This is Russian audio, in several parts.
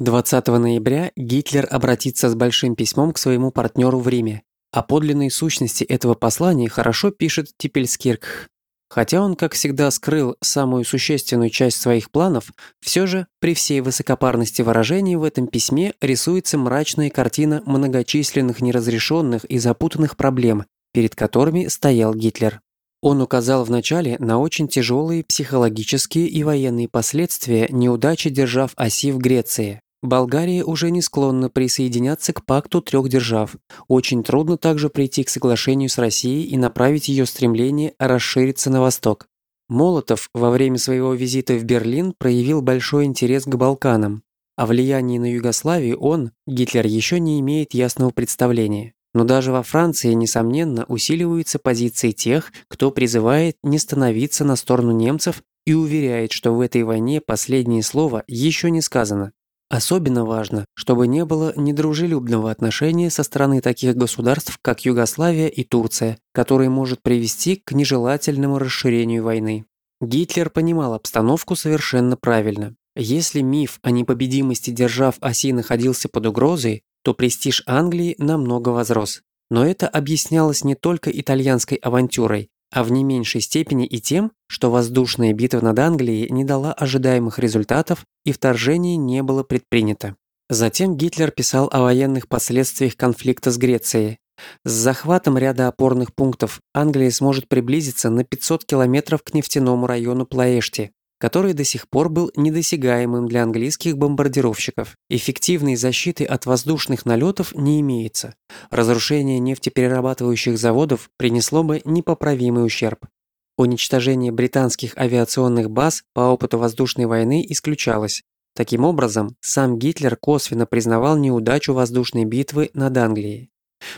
20 ноября Гитлер обратится с большим письмом к своему партнеру в Риме. О подлинной сущности этого послания хорошо пишет Типельскирк. Хотя он, как всегда, скрыл самую существенную часть своих планов, все же, при всей высокопарности выражений в этом письме рисуется мрачная картина многочисленных неразрешенных и запутанных проблем, перед которыми стоял Гитлер. Он указал вначале на очень тяжелые психологические и военные последствия неудачи держав оси в Греции. Болгария уже не склонна присоединяться к пакту трех держав. Очень трудно также прийти к соглашению с Россией и направить ее стремление расшириться на восток. Молотов во время своего визита в Берлин проявил большой интерес к Балканам. О влиянии на Югославию он, Гитлер, еще не имеет ясного представления. Но даже во Франции, несомненно, усиливаются позиции тех, кто призывает не становиться на сторону немцев и уверяет, что в этой войне последнее слово еще не сказано. Особенно важно, чтобы не было недружелюбного отношения со стороны таких государств, как Югославия и Турция, которое может привести к нежелательному расширению войны. Гитлер понимал обстановку совершенно правильно. Если миф о непобедимости держав оси находился под угрозой, то престиж Англии намного возрос. Но это объяснялось не только итальянской авантюрой, а в не меньшей степени и тем, что воздушная битва над Англией не дала ожидаемых результатов и вторжение не было предпринято. Затем Гитлер писал о военных последствиях конфликта с Грецией. С захватом ряда опорных пунктов Англия сможет приблизиться на 500 километров к нефтяному району Плаэшти, который до сих пор был недосягаемым для английских бомбардировщиков. Эффективной защиты от воздушных налетов не имеется. Разрушение нефтеперерабатывающих заводов принесло бы непоправимый ущерб. Уничтожение британских авиационных баз по опыту воздушной войны исключалось. Таким образом, сам Гитлер косвенно признавал неудачу воздушной битвы над Англией.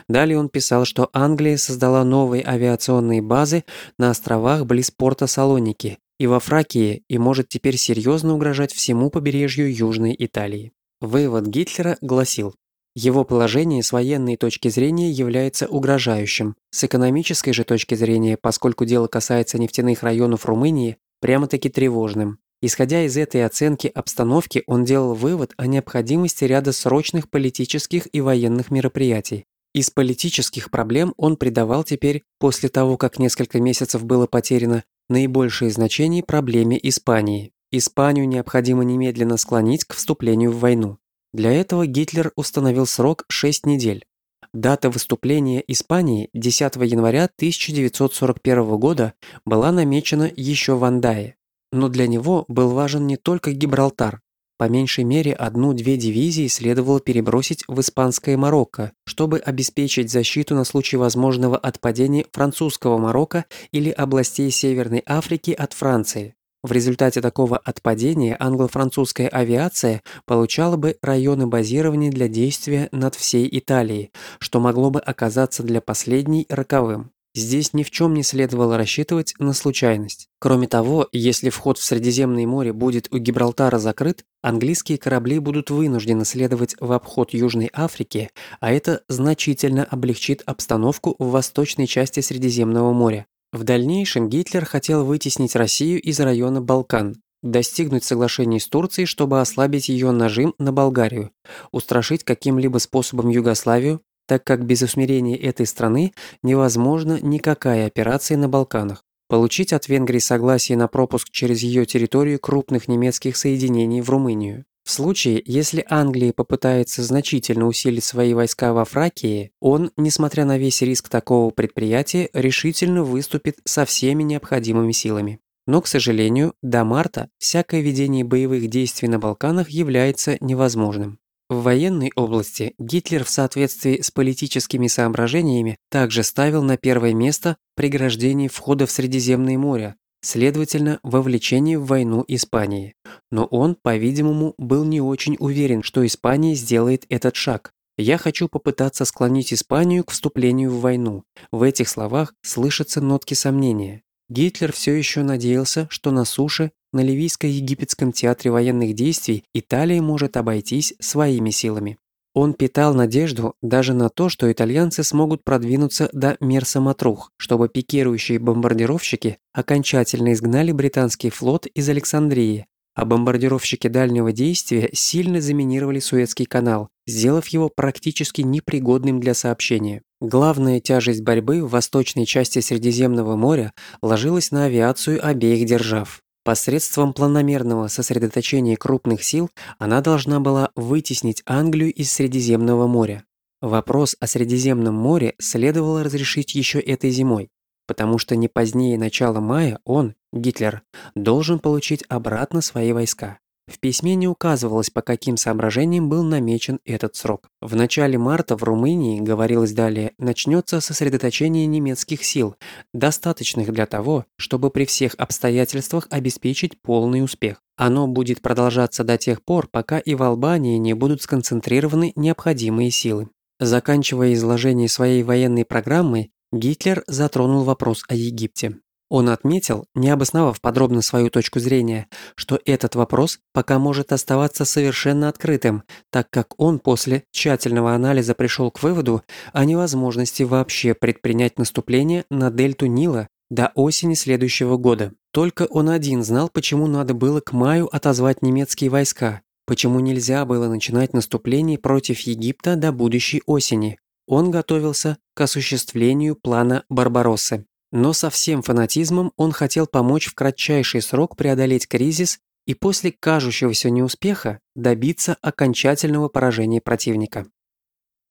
Далее он писал, что Англия создала новые авиационные базы на островах близ порта Салоники, и во Фракии и может теперь серьезно угрожать всему побережью Южной Италии. Вывод Гитлера гласил, его положение с военной точки зрения является угрожающим, с экономической же точки зрения, поскольку дело касается нефтяных районов Румынии, прямо-таки тревожным. Исходя из этой оценки обстановки, он делал вывод о необходимости ряда срочных политических и военных мероприятий. Из политических проблем он придавал теперь, после того, как несколько месяцев было потеряно, наибольшее значение проблеме Испании. Испанию необходимо немедленно склонить к вступлению в войну. Для этого Гитлер установил срок 6 недель. Дата выступления Испании 10 января 1941 года была намечена еще в Андае. Но для него был важен не только Гибралтар. По меньшей мере одну-две дивизии следовало перебросить в испанское Марокко, чтобы обеспечить защиту на случай возможного отпадения французского Марокко или областей Северной Африки от Франции. В результате такого отпадения англо-французская авиация получала бы районы базирования для действия над всей Италией, что могло бы оказаться для последней роковым. Здесь ни в чем не следовало рассчитывать на случайность. Кроме того, если вход в Средиземное море будет у Гибралтара закрыт, английские корабли будут вынуждены следовать в обход Южной Африки, а это значительно облегчит обстановку в восточной части Средиземного моря. В дальнейшем Гитлер хотел вытеснить Россию из района Балкан, достигнуть соглашений с Турцией, чтобы ослабить ее нажим на Болгарию, устрашить каким-либо способом Югославию, так как без усмирения этой страны невозможна никакая операция на Балканах. Получить от Венгрии согласие на пропуск через ее территорию крупных немецких соединений в Румынию. В случае, если Англия попытается значительно усилить свои войска во Фракии, он, несмотря на весь риск такого предприятия, решительно выступит со всеми необходимыми силами. Но, к сожалению, до марта всякое ведение боевых действий на Балканах является невозможным. В военной области Гитлер в соответствии с политическими соображениями также ставил на первое место преграждение входа в Средиземное море, следовательно, вовлечение в войну Испании. Но он, по-видимому, был не очень уверен, что Испания сделает этот шаг. «Я хочу попытаться склонить Испанию к вступлению в войну». В этих словах слышатся нотки сомнения. Гитлер все еще надеялся, что на суше на Ливийско-Египетском театре военных действий Италия может обойтись своими силами. Он питал надежду даже на то, что итальянцы смогут продвинуться до Мерса-Матрух, чтобы пикирующие бомбардировщики окончательно изгнали британский флот из Александрии, а бомбардировщики дальнего действия сильно заминировали Суэцкий канал, сделав его практически непригодным для сообщения. Главная тяжесть борьбы в восточной части Средиземного моря ложилась на авиацию обеих держав. Посредством планомерного сосредоточения крупных сил она должна была вытеснить Англию из Средиземного моря. Вопрос о Средиземном море следовало разрешить еще этой зимой потому что не позднее начала мая он, Гитлер, должен получить обратно свои войска. В письме не указывалось, по каким соображениям был намечен этот срок. В начале марта в Румынии, говорилось далее, начнется сосредоточение немецких сил, достаточных для того, чтобы при всех обстоятельствах обеспечить полный успех. Оно будет продолжаться до тех пор, пока и в Албании не будут сконцентрированы необходимые силы. Заканчивая изложение своей военной программы, Гитлер затронул вопрос о Египте. Он отметил, не обосновав подробно свою точку зрения, что этот вопрос пока может оставаться совершенно открытым, так как он после тщательного анализа пришел к выводу о невозможности вообще предпринять наступление на дельту Нила до осени следующего года. Только он один знал, почему надо было к маю отозвать немецкие войска, почему нельзя было начинать наступление против Египта до будущей осени. Он готовился к осуществлению плана Барбароссы. Но со всем фанатизмом он хотел помочь в кратчайший срок преодолеть кризис и после кажущегося неуспеха добиться окончательного поражения противника.